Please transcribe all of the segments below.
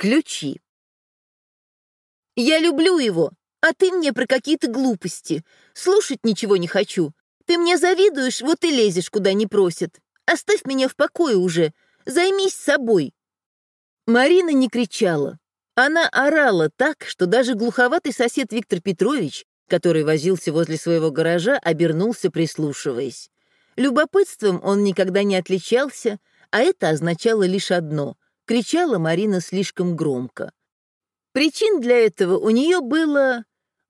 Ключи. Я люблю его, а ты мне про какие-то глупости. Слушать ничего не хочу. Ты мне завидуешь, вот и лезешь, куда не просят. Оставь меня в покое уже. Займись собой. Марина не кричала. Она орала так, что даже глуховатый сосед Виктор Петрович, который возился возле своего гаража, обернулся, прислушиваясь. Любопытством он никогда не отличался, а это означало лишь одно — кричала Марина слишком громко. Причин для этого у нее было...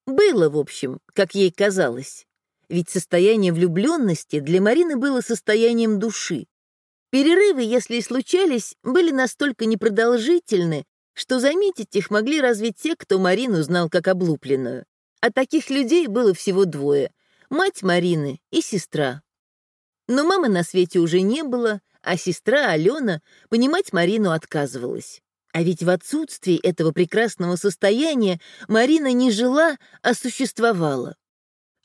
Было, в общем, как ей казалось. Ведь состояние влюбленности для Марины было состоянием души. Перерывы, если и случались, были настолько непродолжительны, что заметить их могли разве те, кто Марину знал как облупленную. А таких людей было всего двое — мать Марины и сестра. Но мамы на свете уже не было, а сестра Алена понимать Марину отказывалась. А ведь в отсутствии этого прекрасного состояния Марина не жила, а существовала.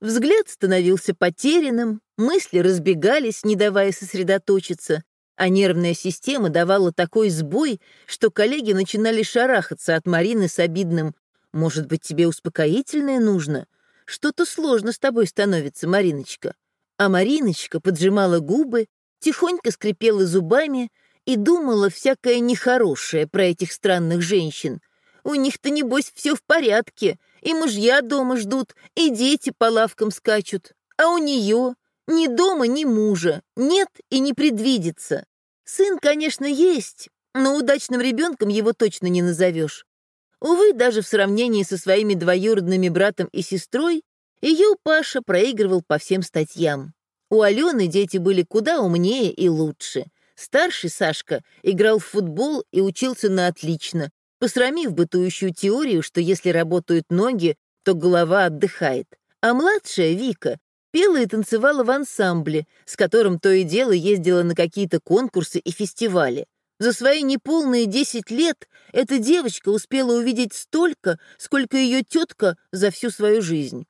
Взгляд становился потерянным, мысли разбегались, не давая сосредоточиться, а нервная система давала такой сбой, что коллеги начинали шарахаться от Марины с обидным «Может быть, тебе успокоительное нужно? Что-то сложно с тобой становится, Мариночка». А Мариночка поджимала губы, тихонько скрипела зубами, и думала всякое нехорошее про этих странных женщин. У них-то, небось, все в порядке, и мужья дома ждут, и дети по лавкам скачут. А у нее ни дома, ни мужа, нет и не предвидится. Сын, конечно, есть, но удачным ребенком его точно не назовешь. Увы, даже в сравнении со своими двоюродными братом и сестрой, ее Паша проигрывал по всем статьям. У Алены дети были куда умнее и лучше. Старший Сашка играл в футбол и учился на отлично, посрамив бытующую теорию, что если работают ноги, то голова отдыхает. А младшая Вика пела и танцевала в ансамбле, с которым то и дело ездила на какие-то конкурсы и фестивали. За свои неполные 10 лет эта девочка успела увидеть столько, сколько ее тетка за всю свою жизнь.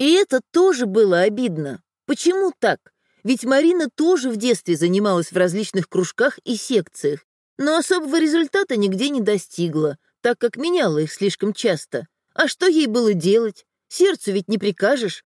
И это тоже было обидно. Почему так? Ведь Марина тоже в детстве занималась в различных кружках и секциях, но особого результата нигде не достигла, так как меняла их слишком часто. А что ей было делать? Сердцу ведь не прикажешь.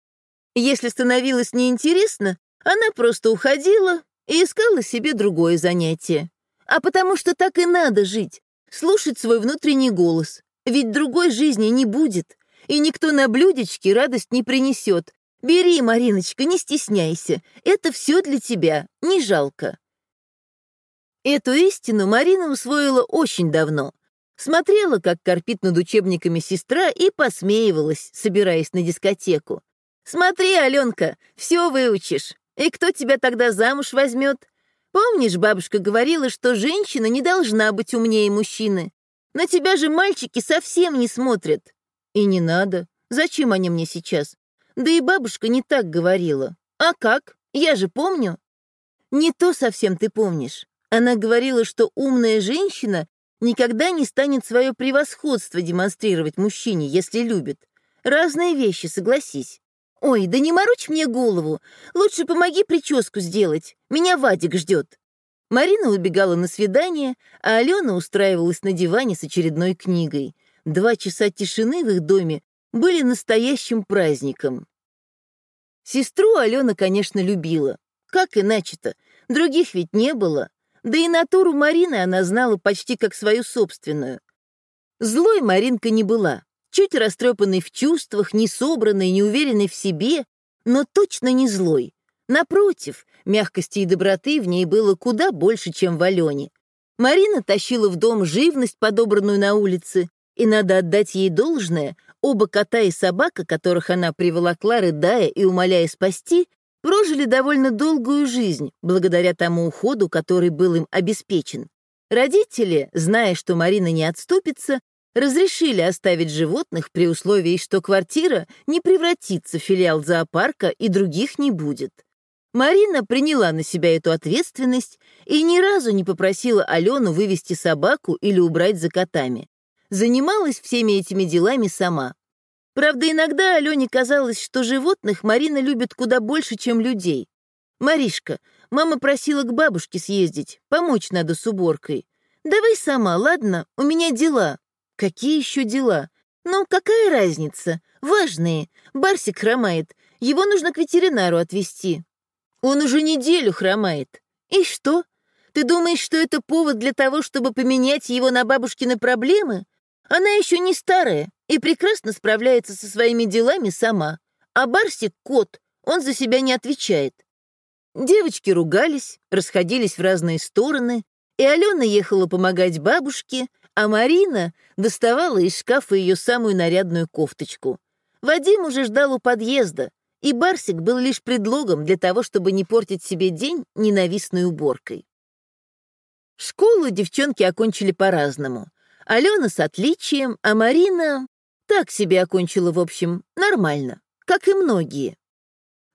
Если становилось неинтересно, она просто уходила и искала себе другое занятие. А потому что так и надо жить, слушать свой внутренний голос. Ведь другой жизни не будет, и никто на блюдечке радость не принесет, Бери, Мариночка, не стесняйся. Это все для тебя, не жалко. Эту истину Марина усвоила очень давно. Смотрела, как корпит над учебниками сестра, и посмеивалась, собираясь на дискотеку. «Смотри, Аленка, все выучишь. И кто тебя тогда замуж возьмет? Помнишь, бабушка говорила, что женщина не должна быть умнее мужчины? На тебя же мальчики совсем не смотрят. И не надо. Зачем они мне сейчас? Да и бабушка не так говорила. А как? Я же помню. Не то совсем ты помнишь. Она говорила, что умная женщина никогда не станет свое превосходство демонстрировать мужчине, если любит. Разные вещи, согласись. Ой, да не морочь мне голову. Лучше помоги прическу сделать. Меня Вадик ждет. Марина убегала на свидание, а Алена устраивалась на диване с очередной книгой. Два часа тишины в их доме были настоящим праздником. Сестру Алена, конечно, любила. Как иначе-то? Других ведь не было. Да и натуру Марины она знала почти как свою собственную. Злой Маринка не была. Чуть растрепанной в чувствах, не собранной, не уверенной в себе, но точно не злой. Напротив, мягкости и доброты в ней было куда больше, чем в Алене. Марина тащила в дом живность, подобранную на улице, и надо отдать ей должное, Оба кота и собака, которых она приволокла, рыдая и умоляя спасти, прожили довольно долгую жизнь, благодаря тому уходу, который был им обеспечен. Родители, зная, что Марина не отступится, разрешили оставить животных при условии, что квартира не превратится в филиал зоопарка и других не будет. Марина приняла на себя эту ответственность и ни разу не попросила Алену вывести собаку или убрать за котами занималась всеми этими делами сама. Правда, иногда Алене казалось, что животных Марина любит куда больше, чем людей. «Маришка, мама просила к бабушке съездить, помочь надо с уборкой. Давай сама, ладно? У меня дела. Какие еще дела? Ну, какая разница? Важные. Барсик хромает. Его нужно к ветеринару отвезти. Он уже неделю хромает. И что? Ты думаешь, что это повод для того, чтобы поменять его на бабушкины проблемы? Она еще не старая и прекрасно справляется со своими делами сама. А Барсик — кот, он за себя не отвечает. Девочки ругались, расходились в разные стороны, и Алена ехала помогать бабушке, а Марина доставала из шкафа ее самую нарядную кофточку. Вадим уже ждал у подъезда, и Барсик был лишь предлогом для того, чтобы не портить себе день ненавистной уборкой. Школу девчонки окончили по-разному. Алена с отличием, а Марина так себе окончила, в общем, нормально, как и многие.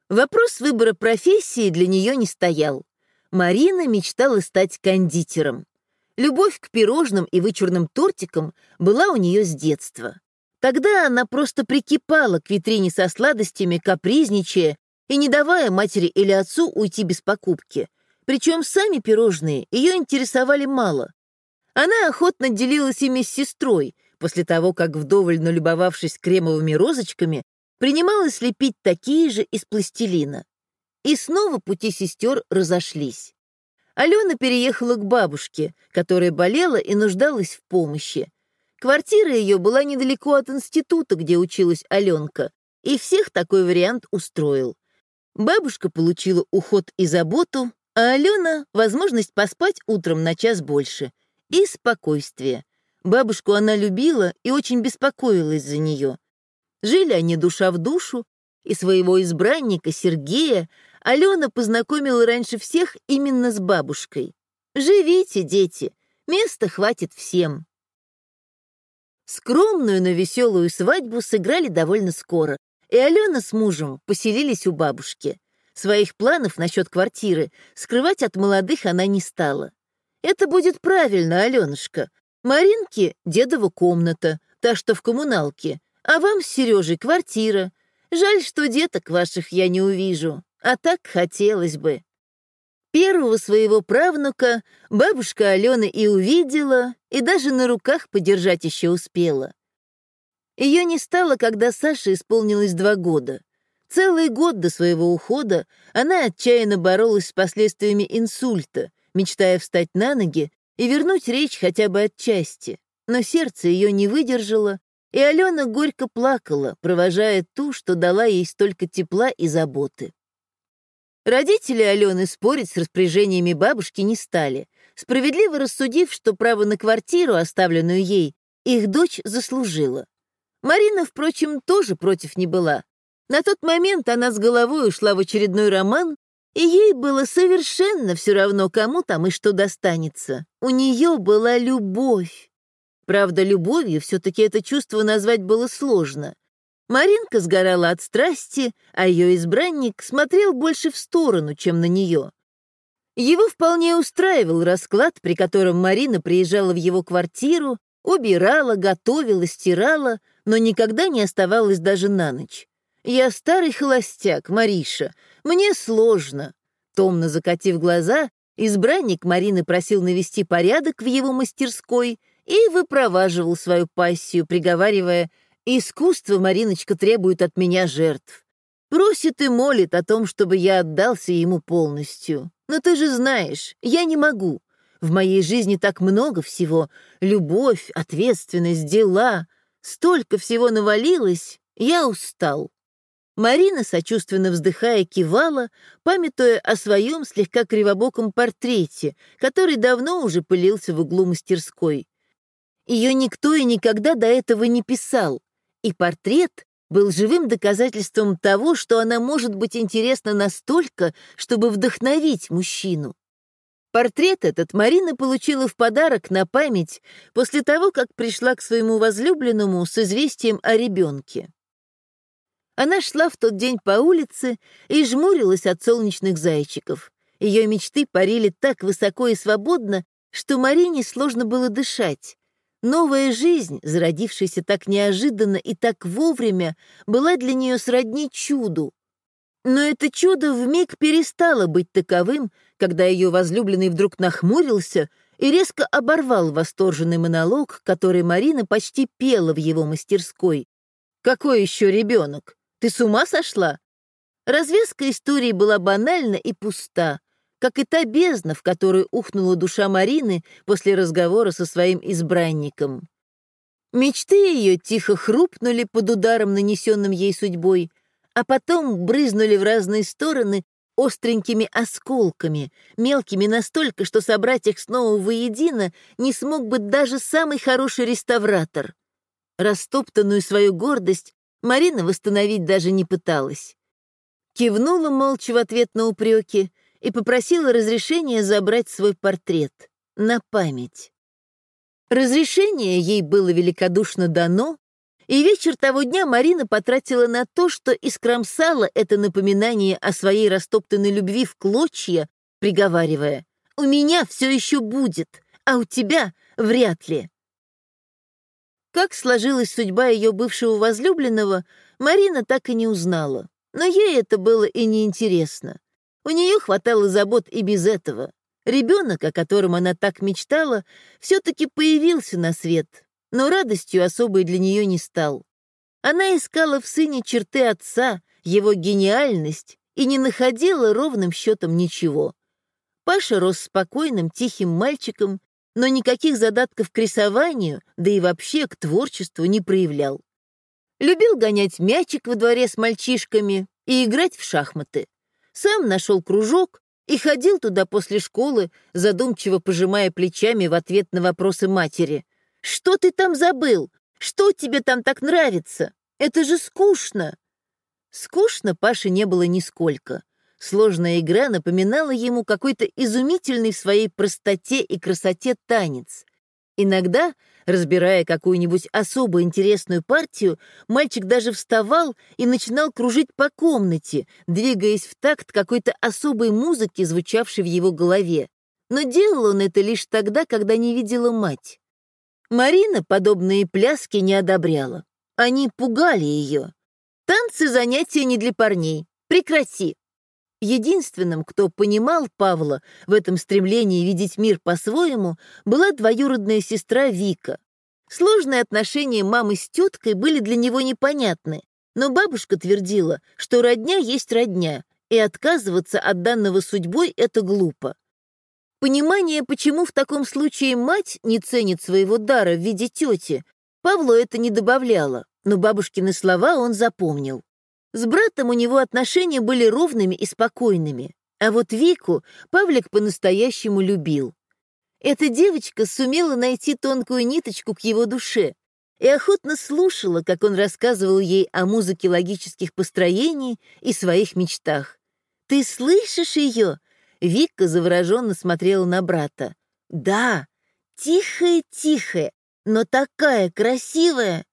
Вопрос выбора профессии для нее не стоял. Марина мечтала стать кондитером. Любовь к пирожным и вычурным тортикам была у нее с детства. Тогда она просто прикипала к витрине со сладостями, капризничая и не давая матери или отцу уйти без покупки. Причем сами пирожные ее интересовали мало. Она охотно делилась ими с сестрой, после того, как, вдоволь налюбовавшись кремовыми розочками, принималась лепить такие же из пластилина. И снова пути сестер разошлись. Алена переехала к бабушке, которая болела и нуждалась в помощи. Квартира ее была недалеко от института, где училась Аленка, и всех такой вариант устроил. Бабушка получила уход и заботу, а Алена — возможность поспать утром на час больше. И спокойствие. Бабушку она любила и очень беспокоилась за нее. Жили они душа в душу, и своего избранника Сергея Алена познакомила раньше всех именно с бабушкой. «Живите, дети, места хватит всем». Скромную, но веселую свадьбу сыграли довольно скоро, и Алена с мужем поселились у бабушки. Своих планов насчет квартиры скрывать от молодых она не стала. Это будет правильно, Аленушка. Маринке — дедова комната, та, что в коммуналке, а вам с Сережей квартира. Жаль, что деток ваших я не увижу, а так хотелось бы. Первого своего правнука бабушка Алена и увидела, и даже на руках подержать еще успела. Ее не стало, когда Саше исполнилось два года. Целый год до своего ухода она отчаянно боролась с последствиями инсульта, мечтая встать на ноги и вернуть речь хотя бы отчасти. Но сердце ее не выдержало, и Алена горько плакала, провожая ту, что дала ей столько тепла и заботы. Родители Алены спорить с распоряжениями бабушки не стали, справедливо рассудив, что право на квартиру, оставленную ей, их дочь заслужила. Марина, впрочем, тоже против не была. На тот момент она с головой ушла в очередной роман, и ей было совершенно все равно, кому там и что достанется. У нее была любовь. Правда, любовью все-таки это чувство назвать было сложно. Маринка сгорала от страсти, а ее избранник смотрел больше в сторону, чем на нее. Его вполне устраивал расклад, при котором Марина приезжала в его квартиру, убирала, готовила, стирала, но никогда не оставалась даже на ночь. «Я старый холостяк, Мариша, мне сложно». Томно закатив глаза, избранник Марины просил навести порядок в его мастерской и выпроваживал свою пассию, приговаривая «Искусство, Мариночка, требует от меня жертв. Просит и молит о том, чтобы я отдался ему полностью. Но ты же знаешь, я не могу. В моей жизни так много всего. Любовь, ответственность, дела. Столько всего навалилось, я устал». Марина, сочувственно вздыхая, кивала, памятуя о своем слегка кривобоком портрете, который давно уже пылился в углу мастерской. Ее никто и никогда до этого не писал, и портрет был живым доказательством того, что она может быть интересна настолько, чтобы вдохновить мужчину. Портрет этот Марина получила в подарок на память после того, как пришла к своему возлюбленному с известием о ребенке. Она шла в тот день по улице и жмурилась от солнечных зайчиков. Ее мечты парили так высоко и свободно, что Марине сложно было дышать. Новая жизнь, зародившаяся так неожиданно и так вовремя, была для нее сродни чуду. Но это чудо вмиг перестало быть таковым, когда ее возлюбленный вдруг нахмурился и резко оборвал восторженный монолог, который Марина почти пела в его мастерской. «Какой еще ребенок? Ты с ума сошла?» Развязка истории была банальна и пуста, как и та бездна, в которую ухнула душа Марины после разговора со своим избранником. Мечты ее тихо хрупнули под ударом, нанесенным ей судьбой, а потом брызнули в разные стороны остренькими осколками, мелкими настолько, что собрать их снова воедино не смог бы даже самый хороший реставратор. Растоптанную свою гордость Марина восстановить даже не пыталась. Кивнула молча в ответ на упреки и попросила разрешения забрать свой портрет на память. Разрешение ей было великодушно дано, и вечер того дня Марина потратила на то, что искромсала это напоминание о своей растоптанной любви в клочья, приговаривая «У меня все еще будет, а у тебя вряд ли». Как сложилась судьба ее бывшего возлюбленного, Марина так и не узнала. Но ей это было и неинтересно. У нее хватало забот и без этого. Ребенок, о котором она так мечтала, все-таки появился на свет, но радостью особой для нее не стал. Она искала в сыне черты отца, его гениальность, и не находила ровным счетом ничего. Паша рос спокойным, тихим мальчиком, но никаких задатков к рисованию, да и вообще к творчеству не проявлял. Любил гонять мячик во дворе с мальчишками и играть в шахматы. Сам нашел кружок, и ходил туда после школы, задумчиво пожимая плечами в ответ на вопросы матери. «Что ты там забыл? Что тебе там так нравится? Это же скучно!» Скучно Паше не было нисколько. Сложная игра напоминала ему какой-то изумительный в своей простоте и красоте танец. Иногда Разбирая какую-нибудь особо интересную партию, мальчик даже вставал и начинал кружить по комнате, двигаясь в такт какой-то особой музыки, звучавшей в его голове. Но делал он это лишь тогда, когда не видела мать. Марина подобные пляски не одобряла. Они пугали ее. «Танцы — занятия не для парней. Прекрати!» Единственным, кто понимал Павла в этом стремлении видеть мир по-своему, была двоюродная сестра Вика. Сложные отношения мамы с теткой были для него непонятны, но бабушка твердила, что родня есть родня, и отказываться от данного судьбой — это глупо. Понимание, почему в таком случае мать не ценит своего дара в виде тети, Павлу это не добавляло, но бабушкины слова он запомнил. С братом у него отношения были ровными и спокойными, а вот Вику Павлик по-настоящему любил. Эта девочка сумела найти тонкую ниточку к его душе и охотно слушала, как он рассказывал ей о музыке логических построений и своих мечтах. «Ты слышишь ее?» Вика завороженно смотрела на брата. «Да, тихая-тихая, но такая красивая.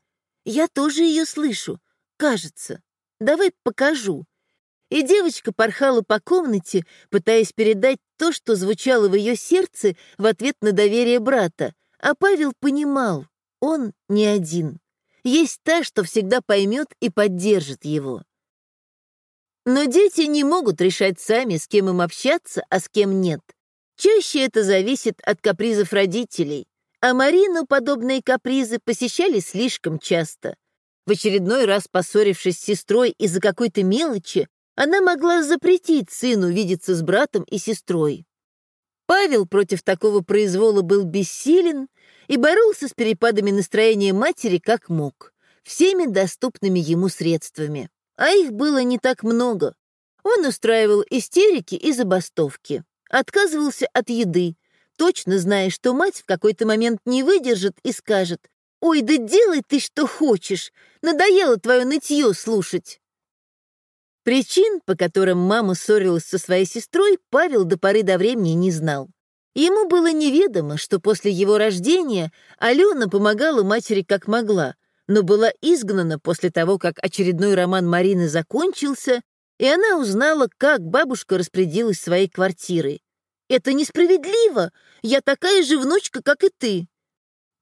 Я тоже ее слышу, кажется». Давай покажу». И девочка порхала по комнате, пытаясь передать то, что звучало в ее сердце в ответ на доверие брата. А Павел понимал, он не один. Есть та, что всегда поймет и поддержит его. Но дети не могут решать сами, с кем им общаться, а с кем нет. Чаще это зависит от капризов родителей. А Марину подобные капризы посещали слишком часто. В очередной раз поссорившись с сестрой из-за какой-то мелочи, она могла запретить сыну видеться с братом и сестрой. Павел против такого произвола был бессилен и боролся с перепадами настроения матери как мог, всеми доступными ему средствами. А их было не так много. Он устраивал истерики и забастовки, отказывался от еды, точно зная, что мать в какой-то момент не выдержит и скажет «Ой, да делай ты что хочешь! Надоело твое нытье слушать!» Причин, по которым мама ссорилась со своей сестрой, Павел до поры до времени не знал. Ему было неведомо, что после его рождения Алена помогала матери как могла, но была изгнана после того, как очередной роман Марины закончился, и она узнала, как бабушка распорядилась своей квартирой. «Это несправедливо! Я такая же внучка, как и ты!»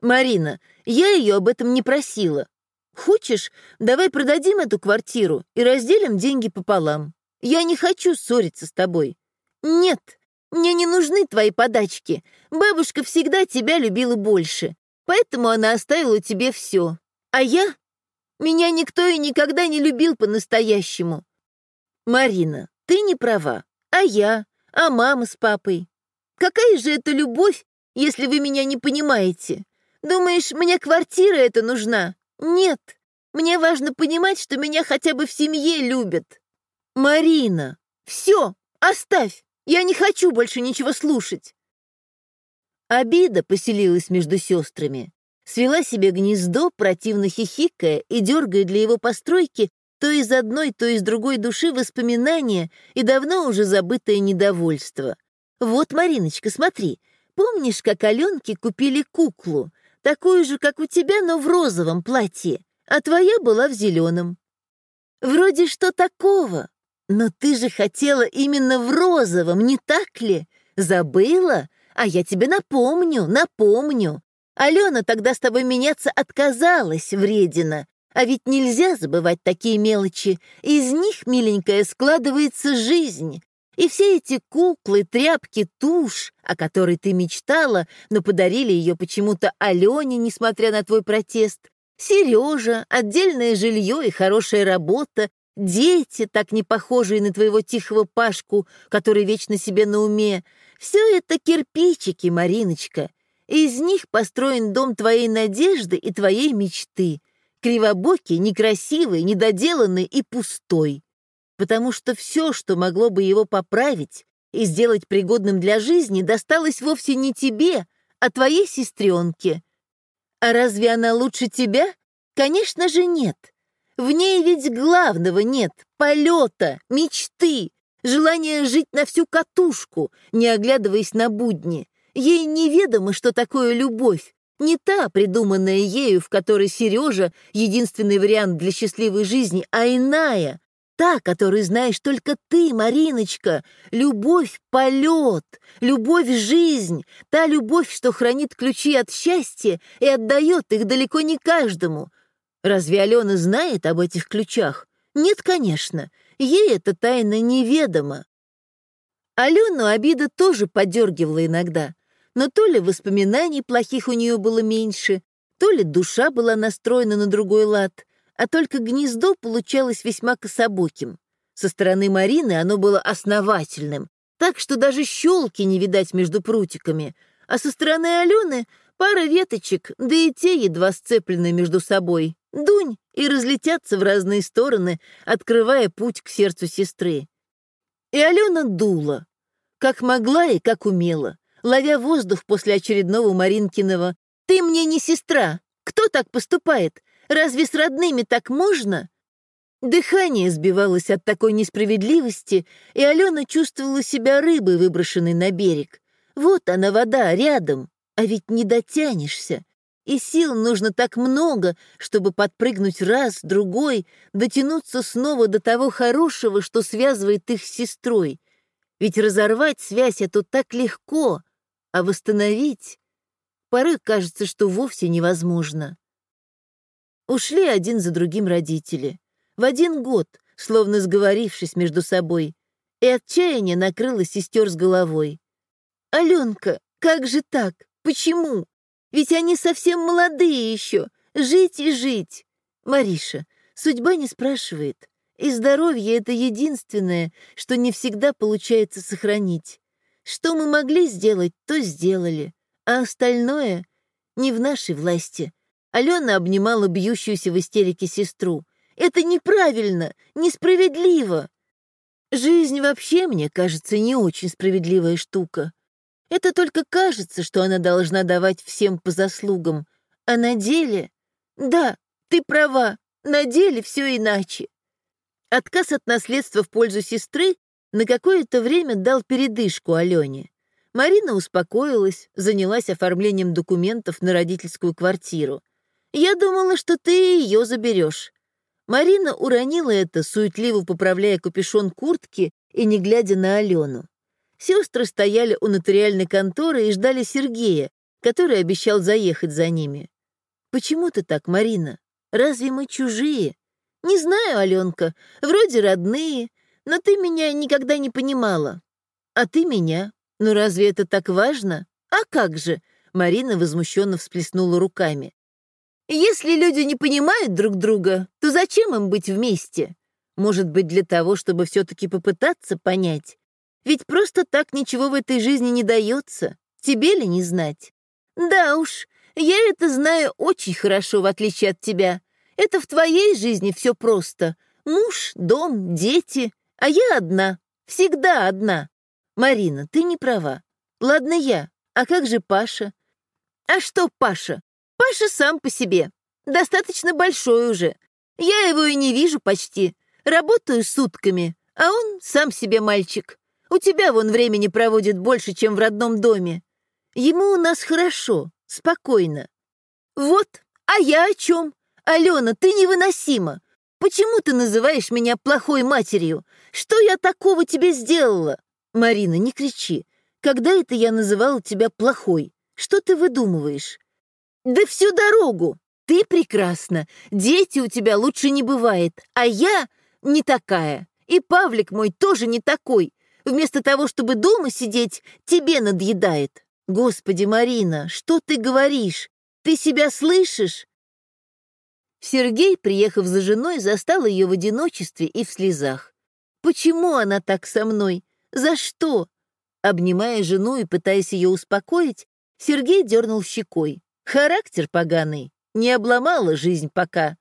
«Марина, я ее об этом не просила. Хочешь, давай продадим эту квартиру и разделим деньги пополам. Я не хочу ссориться с тобой». «Нет, Мне не нужны твои подачки. Бабушка всегда тебя любила больше, поэтому она оставила тебе все. А я? Меня никто и никогда не любил по-настоящему. Марина, ты не права. А я? А мама с папой? Какая же это любовь, если вы меня не понимаете? Думаешь, мне квартира эта нужна? Нет. Мне важно понимать, что меня хотя бы в семье любят. Марина, все, оставь. Я не хочу больше ничего слушать. Обида поселилась между сестрами, свела себе гнездо, противно хихикая и дергая для его постройки то из одной, то из другой души воспоминания и давно уже забытое недовольство. Вот, Мариночка, смотри, помнишь, как Аленке купили куклу, такую же, как у тебя, но в розовом платье, а твоя была в зеленом? Вроде что такого, но ты же хотела именно в розовом, не так ли? Забыла? А я тебе напомню, напомню. Алена тогда с тобой меняться отказалась, вредина. А ведь нельзя забывать такие мелочи. Из них, миленькая, складывается жизнь. И все эти куклы, тряпки, тушь, о которой ты мечтала, но подарили ее почему-то Алене, несмотря на твой протест. Сережа, отдельное жилье и хорошая работа, дети, так не похожие на твоего тихого Пашку, который вечно себе на уме. Все это кирпичики, Мариночка. Из них построен дом твоей надежды и твоей мечты. Кривобокий, некрасивый, недоделанный и пустой. Потому что все, что могло бы его поправить и сделать пригодным для жизни, досталось вовсе не тебе, а твоей сестренке. А разве она лучше тебя? Конечно же нет. В ней ведь главного нет — полета, мечты, желания жить на всю катушку, не оглядываясь на будни. Ей неведомо, что такое любовь. Не та, придуманная ею, в которой Сережа — единственный вариант для счастливой жизни, а иная, та, которую знаешь только ты, Мариночка. Любовь — полет, любовь — жизнь, та любовь, что хранит ключи от счастья и отдает их далеко не каждому — Разве Алена знает об этих ключах? Нет, конечно. Ей эта тайна неведома. Алену обида тоже подергивала иногда, но то ли воспоминаний плохих у нее было меньше, то ли душа была настроена на другой лад, а только гнездо получалось весьма кособоким. Со стороны Марины оно было основательным, так что даже щелки не видать между прутиками, а со стороны Алены пара веточек, да и те едва сцеплены между собой. Дунь и разлетятся в разные стороны, открывая путь к сердцу сестры. И Алена дула, как могла и как умела, ловя воздух после очередного Маринкиного «Ты мне не сестра! Кто так поступает? Разве с родными так можно?» Дыхание сбивалось от такой несправедливости, и Алена чувствовала себя рыбой, выброшенной на берег. Вот она, вода, рядом, а ведь не дотянешься. И сил нужно так много, чтобы подпрыгнуть раз, другой, дотянуться снова до того хорошего, что связывает их с сестрой. Ведь разорвать связь это так легко, а восстановить порой кажется, что вовсе невозможно. Ушли один за другим родители. В один год, словно сговорившись между собой, и отчаяние накрыло сестер с головой. «Аленка, как же так? Почему? Ведь они совсем молодые еще. Жить и жить. Мариша, судьба не спрашивает. И здоровье — это единственное, что не всегда получается сохранить. Что мы могли сделать, то сделали. А остальное не в нашей власти. Алена обнимала бьющуюся в истерике сестру. «Это неправильно, несправедливо!» Жизнь вообще, мне кажется, не очень справедливая штука. Это только кажется, что она должна давать всем по заслугам. А на деле... Да, ты права, на деле все иначе. Отказ от наследства в пользу сестры на какое-то время дал передышку Алене. Марина успокоилась, занялась оформлением документов на родительскую квартиру. «Я думала, что ты ее заберешь». Марина уронила это, суетливо поправляя капюшон куртки и не глядя на Алену. Сестры стояли у нотариальной конторы и ждали Сергея, который обещал заехать за ними. «Почему ты так, Марина? Разве мы чужие?» «Не знаю, Аленка, вроде родные, но ты меня никогда не понимала. А ты меня. Ну разве это так важно? А как же? Марина возмущенно всплеснула руками. Если люди не понимают друг друга, то зачем им быть вместе? Может быть, для того, чтобы все-таки попытаться понять? Ведь просто так ничего в этой жизни не дается. Тебе ли не знать? Да уж, я это знаю очень хорошо, в отличие от тебя. Это в твоей жизни все просто. Муж, дом, дети. А я одна. Всегда одна. Марина, ты не права. Ладно я. А как же Паша? А что Паша? Паша сам по себе. Достаточно большой уже. Я его и не вижу почти. Работаю сутками, а он сам себе мальчик. У тебя вон времени проводит больше, чем в родном доме. Ему у нас хорошо, спокойно. Вот, а я о чем? Алена, ты невыносима. Почему ты называешь меня плохой матерью? Что я такого тебе сделала? Марина, не кричи. Когда это я называла тебя плохой? Что ты выдумываешь? Да всю дорогу. Ты прекрасна. Дети у тебя лучше не бывает. А я не такая. И Павлик мой тоже не такой. Вместо того, чтобы дома сидеть, тебе надъедает. Господи, Марина, что ты говоришь? Ты себя слышишь? Сергей, приехав за женой, застал ее в одиночестве и в слезах. Почему она так со мной? За что? Обнимая жену и пытаясь ее успокоить, Сергей дернул щекой. Характер поганый, не обломала жизнь пока.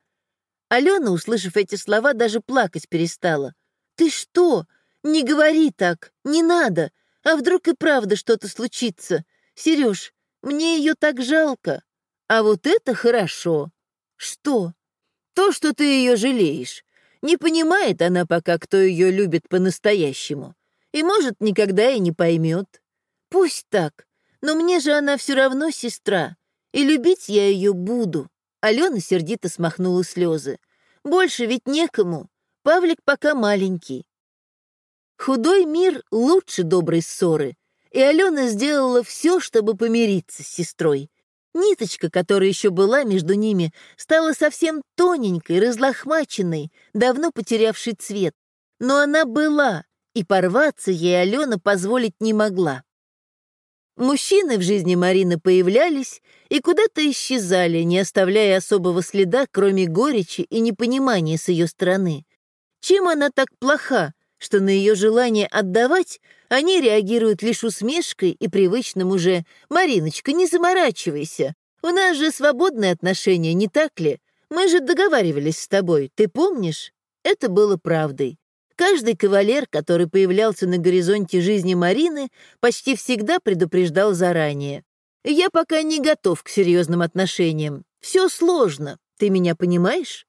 Алена, услышав эти слова, даже плакать перестала. «Ты что? Не говори так, не надо. А вдруг и правда что-то случится? Сереж, мне ее так жалко. А вот это хорошо. Что? То, что ты ее жалеешь. Не понимает она пока, кто ее любит по-настоящему. И, может, никогда и не поймет. Пусть так, но мне же она все равно сестра, и любить я ее буду. Алена сердито смахнула слезы. Больше ведь некому. Павлик пока маленький. Худой мир лучше доброй ссоры, и Алена сделала все, чтобы помириться с сестрой. Ниточка, которая еще была между ними, стала совсем тоненькой, разлохмаченной, давно потерявшей цвет. Но она была, и порваться ей Алена позволить не могла. Мужчины в жизни Марины появлялись и куда-то исчезали, не оставляя особого следа, кроме горечи и непонимания с ее стороны. Чем она так плоха, что на ее желание отдавать они реагируют лишь усмешкой и привычным уже «Мариночка, не заморачивайся, у нас же свободные отношения, не так ли? Мы же договаривались с тобой, ты помнишь?» Это было правдой. Каждый кавалер, который появлялся на горизонте жизни Марины, почти всегда предупреждал заранее. «Я пока не готов к серьезным отношениям. Все сложно. Ты меня понимаешь?»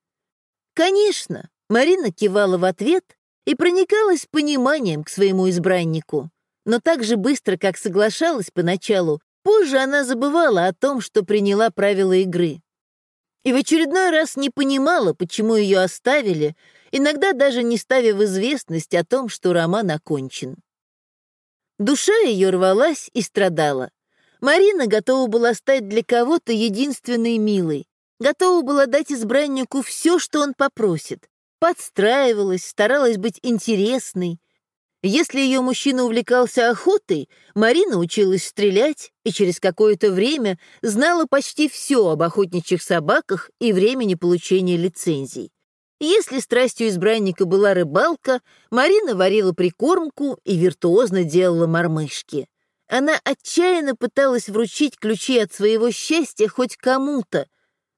«Конечно», — Марина кивала в ответ и проникалась пониманием к своему избраннику. Но так же быстро, как соглашалась поначалу, позже она забывала о том, что приняла правила игры. И в очередной раз не понимала, почему ее оставили, иногда даже не ставя в известность о том, что роман окончен. Душа ее рвалась и страдала. Марина готова была стать для кого-то единственной милой, готова была дать избраннику все, что он попросит, подстраивалась, старалась быть интересной. Если ее мужчина увлекался охотой, Марина училась стрелять и через какое-то время знала почти все об охотничьих собаках и времени получения лицензий. Если страстью избранника была рыбалка, Марина варила прикормку и виртуозно делала мормышки. Она отчаянно пыталась вручить ключи от своего счастья хоть кому-то,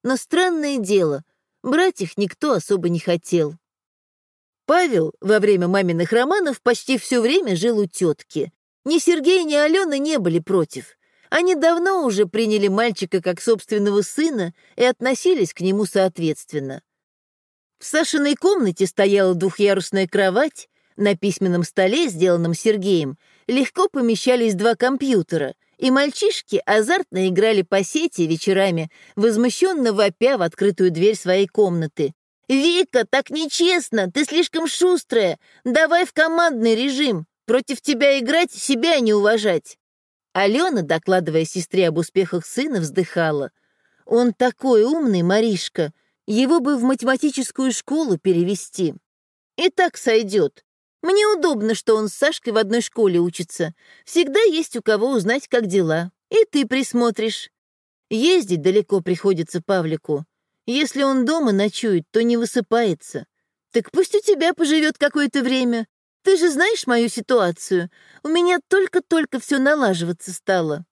но странное дело, брать их никто особо не хотел. Павел во время маминых романов почти все время жил у тетки. Ни Сергей, ни Алена не были против. Они давно уже приняли мальчика как собственного сына и относились к нему соответственно. В Сашиной комнате стояла двухъярусная кровать, на письменном столе, сделанном Сергеем, легко помещались два компьютера, и мальчишки азартно играли по сети вечерами, возмущенно вопя в открытую дверь своей комнаты. «Вика, так нечестно, ты слишком шустрая, давай в командный режим, против тебя играть, себя не уважать». Алена, докладывая сестре об успехах сына, вздыхала. «Он такой умный, Маришка, его бы в математическую школу перевести. И так сойдет. Мне удобно, что он с Сашкой в одной школе учится. Всегда есть у кого узнать, как дела. И ты присмотришь. Ездить далеко приходится Павлику. Если он дома ночует, то не высыпается. Так пусть у тебя поживет какое-то время. Ты же знаешь мою ситуацию. У меня только-только все налаживаться стало.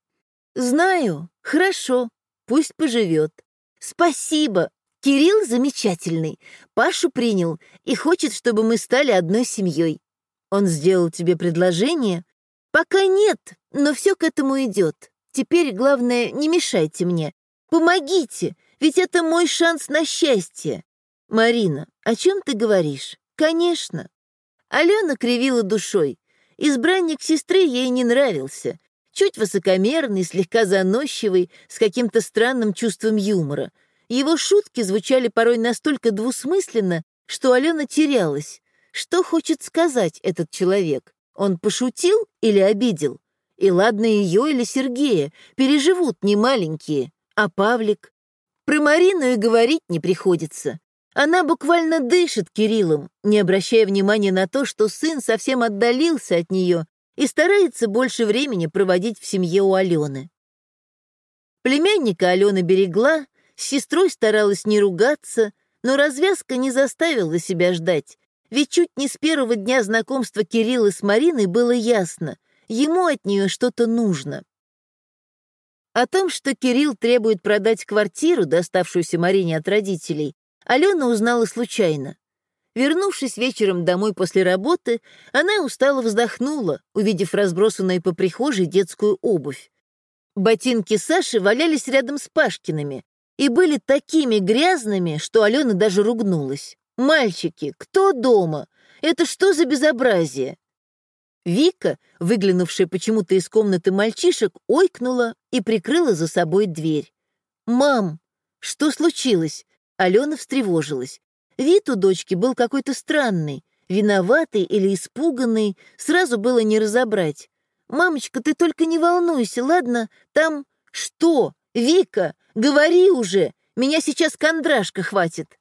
Знаю. Хорошо. Пусть поживет. Спасибо. Кирилл замечательный. Пашу принял и хочет, чтобы мы стали одной семьей. Он сделал тебе предложение? Пока нет, но все к этому идет. Теперь, главное, не мешайте мне. Помогите, ведь это мой шанс на счастье. Марина, о чем ты говоришь? Конечно. Алена кривила душой. Избранник сестры ей не нравился. Чуть высокомерный, слегка заносчивый, с каким-то странным чувством юмора — его шутки звучали порой настолько двусмысленно, что Алена терялась. Что хочет сказать этот человек? Он пошутил или обидел? И ладно ее или Сергея, переживут не маленькие. А Павлик? Про Марину и говорить не приходится. Она буквально дышит Кириллом, не обращая внимания на то, что сын совсем отдалился от нее и старается больше времени проводить в семье у Алены. Племянника Алена берегла, с сестрой старалась не ругаться, но развязка не заставила себя ждать, ведь чуть не с первого дня знакомства Кирилла с Мариной было ясно, ему от нее что-то нужно. О том, что Кирилл требует продать квартиру, доставшуюся Марине от родителей, Алена узнала случайно. Вернувшись вечером домой после работы, она устало вздохнула, увидев разбросанную по прихожей детскую обувь. Ботинки Саши валялись рядом с Пашкиными, и были такими грязными, что Алена даже ругнулась. «Мальчики, кто дома? Это что за безобразие?» Вика, выглянувшая почему-то из комнаты мальчишек, ойкнула и прикрыла за собой дверь. «Мам, что случилось?» Алена встревожилась. Вид у дочки был какой-то странный, виноватый или испуганный, сразу было не разобрать. «Мамочка, ты только не волнуйся, ладно? Там что? Вика, Говори уже, меня сейчас кондрашка хватит.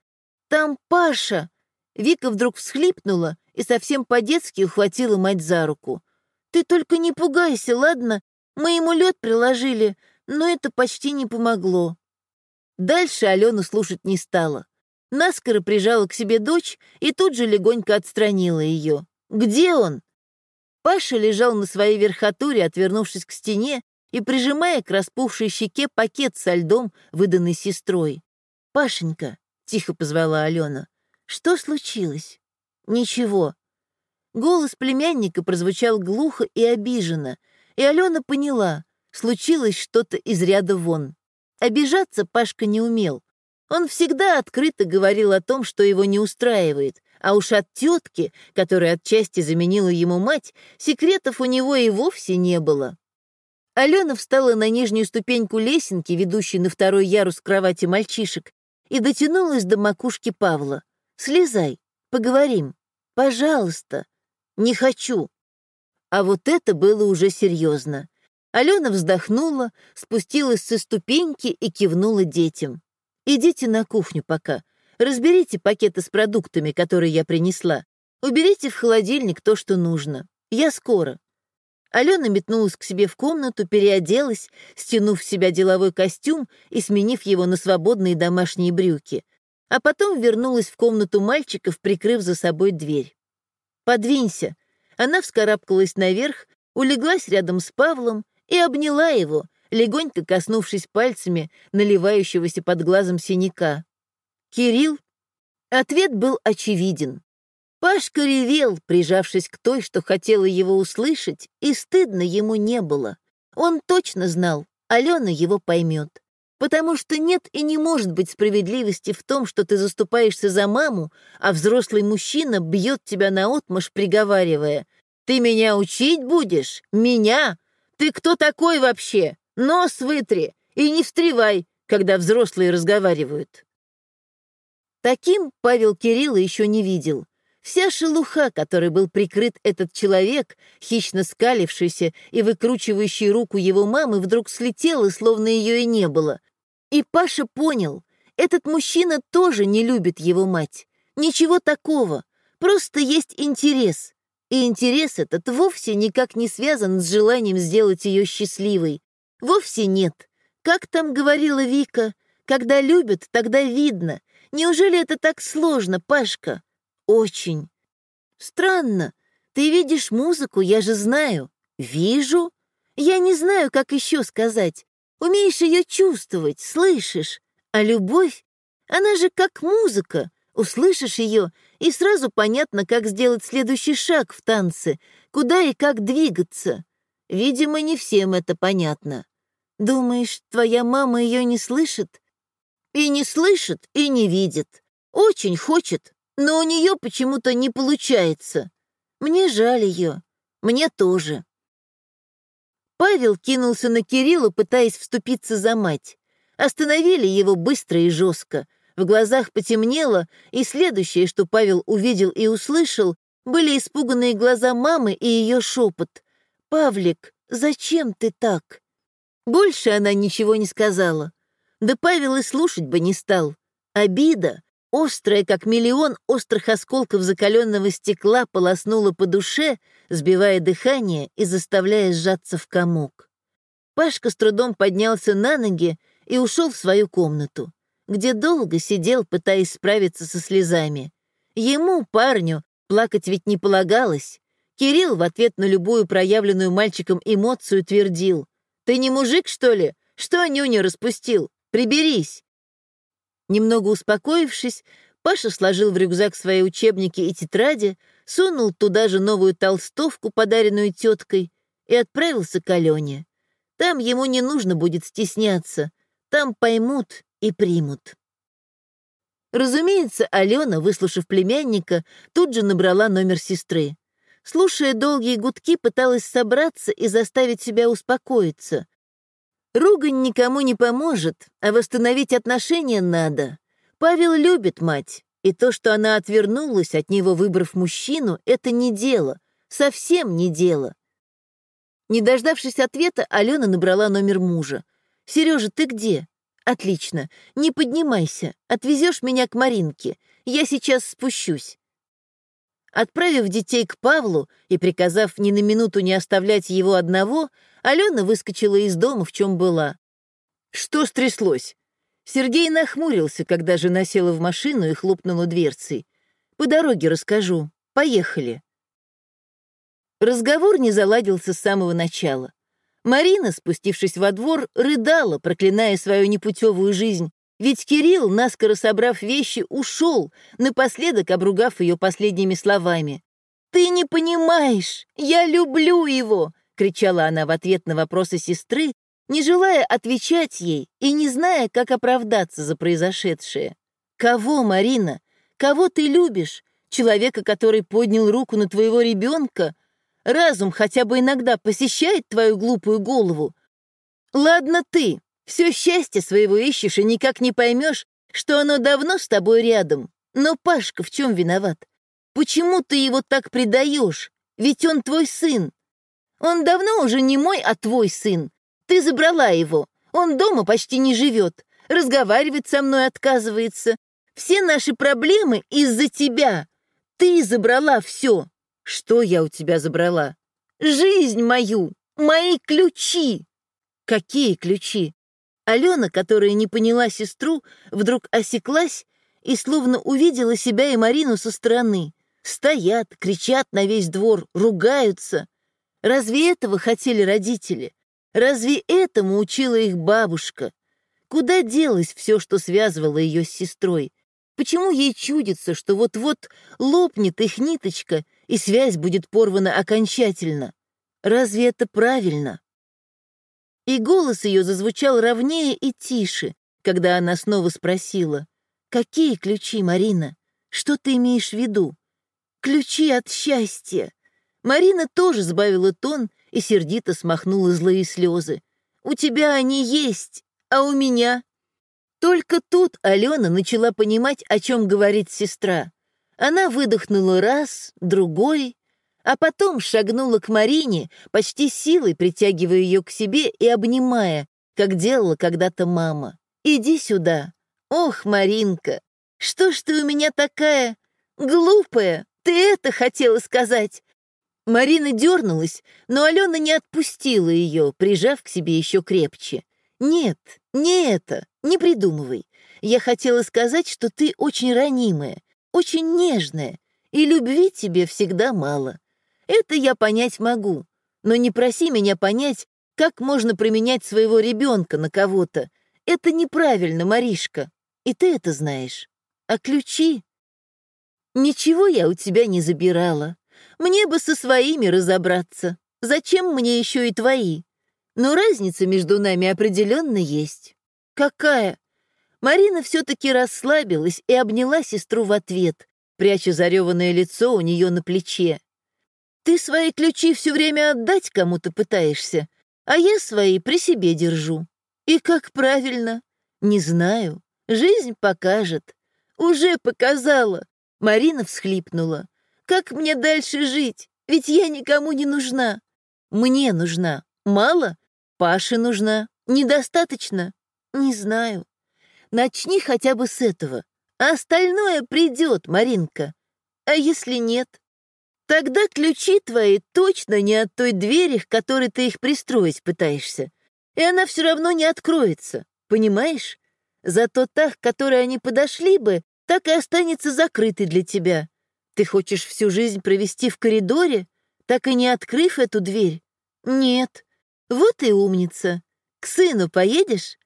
Там Паша. Вика вдруг всхлипнула и совсем по-детски ухватила мать за руку. Ты только не пугайся, ладно? Мы ему лед приложили, но это почти не помогло. Дальше Алену слушать не стала. Наскоро прижала к себе дочь и тут же легонько отстранила ее. «Где он?» Паша лежал на своей верхотуре, отвернувшись к стене, и прижимая к распухшей щеке пакет со льдом, выданный сестрой. «Пашенька», — тихо позвала Алена, — «что случилось?» «Ничего». Голос племянника прозвучал глухо и обиженно, и Алена поняла, случилось что-то из ряда вон. Обижаться Пашка не умел. Он всегда открыто говорил о том, что его не устраивает, а уж от тетки, которая отчасти заменила ему мать, секретов у него и вовсе не было. Алена встала на нижнюю ступеньку лесенки, ведущей на второй ярус кровати мальчишек, и дотянулась до макушки Павла. «Слезай, поговорим. Пожалуйста». «Не хочу». А вот это было уже серьезно. Алена вздохнула, спустилась со ступеньки и кивнула детям. «Идите на кухню пока. Разберите пакеты с продуктами, которые я принесла. Уберите в холодильник то, что нужно. Я скоро». Алена метнулась к себе в комнату, переоделась, стянув в себя деловой костюм и сменив его на свободные домашние брюки, а потом вернулась в комнату мальчиков, прикрыв за собой дверь. «Подвинься!» Она вскарабкалась наверх, улеглась рядом с Павлом и обняла его, легонько коснувшись пальцами наливающегося под глазом синяка. «Кирилл?» Ответ был очевиден. Пашка ревел, прижавшись к той, что хотела его услышать, и стыдно ему не было. Он точно знал, Алена его поймет. Потому что нет и не может быть справедливости в том, что ты заступаешься за маму, а взрослый мужчина бьет тебя наотмашь, приговаривая. «Ты меня учить будешь? Меня? Ты кто такой вообще? Нос вытри и не встревай, когда взрослые разговаривают». Таким Павел Кирилла еще не видел. Вся шелуха, которой был прикрыт этот человек, хищно скалившийся и выкручивающий руку его мамы, вдруг слетела, словно ее и не было. И Паша понял, этот мужчина тоже не любит его мать. Ничего такого, просто есть интерес. И интерес этот вовсе никак не связан с желанием сделать ее счастливой. Вовсе нет. Как там говорила Вика, когда любят, тогда видно. Неужели это так сложно, Пашка? Очень. Странно. Ты видишь музыку, я же знаю. Вижу. Я не знаю, как еще сказать. Умеешь ее чувствовать, слышишь. А любовь, она же как музыка. Услышишь ее, и сразу понятно, как сделать следующий шаг в танце, куда и как двигаться. Видимо, не всем это понятно. Думаешь, твоя мама ее не слышит? И не слышит, и не видит. Очень хочет, но у нее почему-то не получается. Мне жаль ее. Мне тоже. Павел кинулся на Кирилла, пытаясь вступиться за мать. Остановили его быстро и жестко. В глазах потемнело, и следующее, что Павел увидел и услышал, были испуганные глаза мамы и ее шепот. «Павлик, зачем ты так?» Больше она ничего не сказала. Да Павел и слушать бы не стал. Обида, острая, как миллион острых осколков закаленного стекла, полоснула по душе, сбивая дыхание и заставляя сжаться в комок. Пашка с трудом поднялся на ноги и ушел в свою комнату, где долго сидел, пытаясь справиться со слезами. Ему, парню, плакать ведь не полагалось. Кирилл в ответ на любую проявленную мальчиком эмоцию твердил. «Ты не мужик, что ли? Что нюня распустил? Приберись!» Немного успокоившись, Паша сложил в рюкзак свои учебники и тетради, сунул туда же новую толстовку, подаренную теткой, и отправился к Алене. Там ему не нужно будет стесняться, там поймут и примут. Разумеется, Алена, выслушав племянника, тут же набрала номер сестры. Слушая долгие гудки, пыталась собраться и заставить себя успокоиться. Ругань никому не поможет, а восстановить отношения надо. Павел любит мать, и то, что она отвернулась от него, выбрав мужчину, это не дело, совсем не дело. Не дождавшись ответа, Алена набрала номер мужа. «Сережа, ты где?» «Отлично. Не поднимайся. Отвезешь меня к Маринке. Я сейчас спущусь». Отправив детей к Павлу и приказав ни на минуту не оставлять его одного, Алена выскочила из дома, в чем была. «Что стряслось?» Сергей нахмурился, когда жена села в машину и хлопнула дверцей. «По дороге расскажу. Поехали». Разговор не заладился с самого начала. Марина, спустившись во двор, рыдала, проклиная свою непутевую жизнь, ведь Кирилл, наскоро собрав вещи, ушел, напоследок обругав ее последними словами. «Ты не понимаешь! Я люблю его!» — кричала она в ответ на вопросы сестры, не желая отвечать ей и не зная, как оправдаться за произошедшее. «Кого, Марина? Кого ты любишь? Человека, который поднял руку на твоего ребенка? Разум хотя бы иногда посещает твою глупую голову? Ладно ты, все счастье своего ищешь и никак не поймешь, что оно давно с тобой рядом. Но Пашка в чем виноват? Почему ты его так предаешь? Ведь он твой сын. Он давно уже не мой, а твой сын. Ты забрала его. Он дома почти не живет. Разговаривать со мной отказывается. Все наши проблемы из-за тебя. Ты забрала все. Что я у тебя забрала? Жизнь мою, мои ключи. Какие ключи? Алена, которая не поняла сестру, вдруг осеклась и словно увидела себя и Марину со стороны. Стоят, кричат на весь двор, ругаются. Разве этого хотели родители? Разве этому учила их бабушка? Куда делось все, что связывало ее с сестрой? Почему ей чудится, что вот-вот лопнет их ниточка, и связь будет порвана окончательно? Разве это правильно? И голос ее зазвучал ровнее и тише, когда она снова спросила, «Какие ключи, Марина? Что ты имеешь в виду?» «Ключи от счастья!» Марина тоже сбавила тон и сердито смахнула злые слезы. «У тебя они есть, а у меня...» Только тут Алена начала понимать, о чем говорит сестра. Она выдохнула раз, другой, а потом шагнула к Марине, почти силой притягивая ее к себе и обнимая, как делала когда-то мама. «Иди сюда. Ох, Маринка, что ж ты у меня такая глупая? Ты это хотела сказать? Марина дернулась, но Алена не отпустила ее, прижав к себе еще крепче. «Нет, не это, не придумывай. Я хотела сказать, что ты очень ранимая, очень нежная, и любви тебе всегда мало. Это я понять могу, но не проси меня понять, как можно променять своего ребенка на кого-то. Это неправильно, Маришка, и ты это знаешь. А ключи? Ничего я у тебя не забирала. Мне бы со своими разобраться. Зачем мне еще и твои? Но разница между нами определенно есть. Какая? Марина все-таки расслабилась и обняла сестру в ответ, пряча зареванное лицо у нее на плече. Ты свои ключи все время отдать кому-то пытаешься, а я свои при себе держу. И как правильно? Не знаю. Жизнь покажет. Уже показала. Марина всхлипнула. Как мне дальше жить? Ведь я никому не нужна. Мне нужна. Мало? Паше нужна. Недостаточно? Не знаю. Начни хотя бы с этого. А остальное придет, Маринка. А если нет? Тогда ключи твои точно не от той двери, к которой ты их пристроить пытаешься. И она все равно не откроется, понимаешь? Зато та, к которой они подошли бы, так и останется закрытой для тебя. Ты хочешь всю жизнь провести в коридоре, так и не открыв эту дверь? Нет. Вот и умница. К сыну поедешь?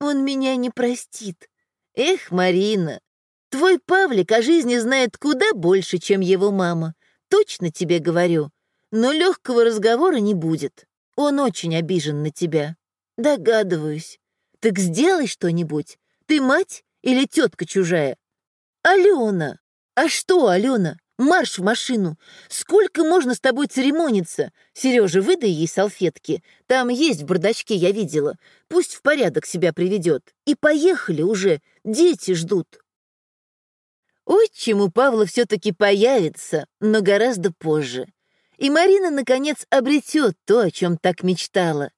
Он меня не простит. Эх, Марина, твой Павлик о жизни знает куда больше, чем его мама. Точно тебе говорю. Но легкого разговора не будет. Он очень обижен на тебя. Догадываюсь. Так сделай что-нибудь. Ты мать или тетка чужая? Алена! А что, Алена? Марш в машину. Сколько можно с тобой церемониться? Сережа, выдай ей салфетки. Там есть в бардачке, я видела. Пусть в порядок себя приведет. И поехали уже. Дети ждут. Отчим у Павла все-таки появится, но гораздо позже. И Марина, наконец, обретет то, о чем так мечтала.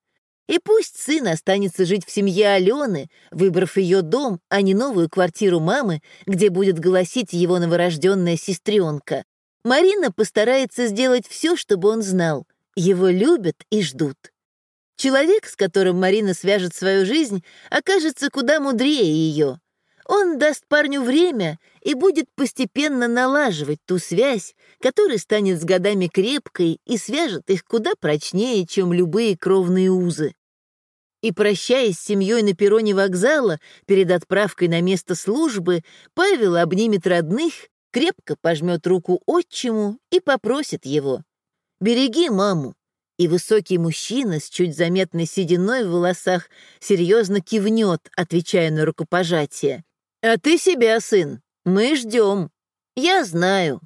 И пусть сын останется жить в семье Алены, выбрав ее дом, а не новую квартиру мамы, где будет голосить его новорожденная сестренка. Марина постарается сделать все, чтобы он знал. Его любят и ждут. Человек, с которым Марина свяжет свою жизнь, окажется куда мудрее ее. Он даст парню время и будет постепенно налаживать ту связь, которая станет с годами крепкой и свяжет их куда прочнее, чем любые кровные узы. И, прощаясь с семьей на перроне вокзала, перед отправкой на место службы, Павел обнимет родных, крепко пожмет руку отчиму и попросит его. «Береги маму». И высокий мужчина с чуть заметной сединой в волосах серьезно кивнет, отвечая на рукопожатие. «А ты себя, сын, мы ждем. Я знаю,